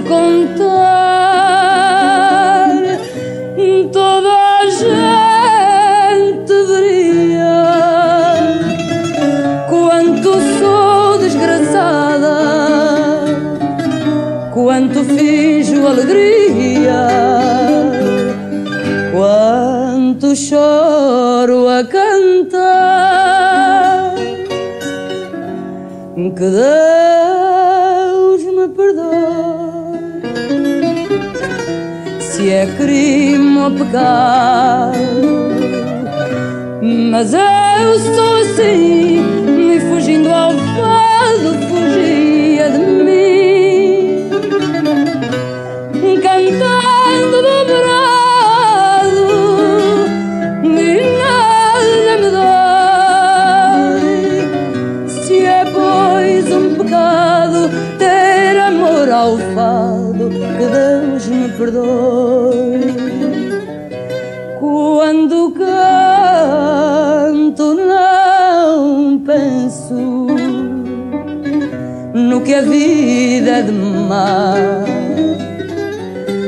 contar toda a gente veria quanto sou desgraçada, quanto finjo alegria, quanto choro a cantar. Que se é crime ou pecado. Mas eu sou assim, me fugindo ao ao fado, que Deus me perdoe. que a vida é de mar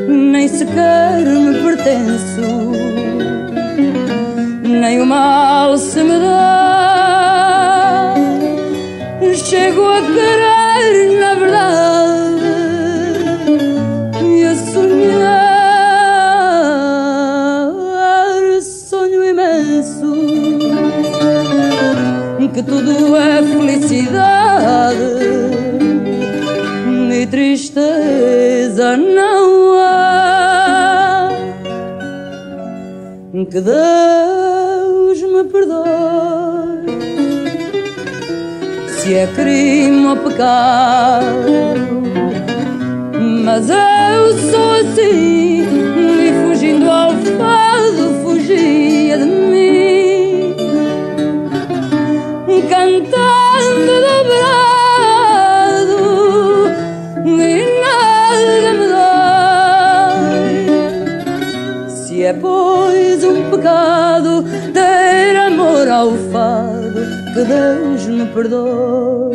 nem sequer me pertenço, nem o mal se me dá. Tudo é felicidade. Tristeza não há. Que Deus me perdoe se é crime ou pecado, mas eu sou cantando dobrado. é pois um pecado ter amor ao fado, que Deus me perdoe.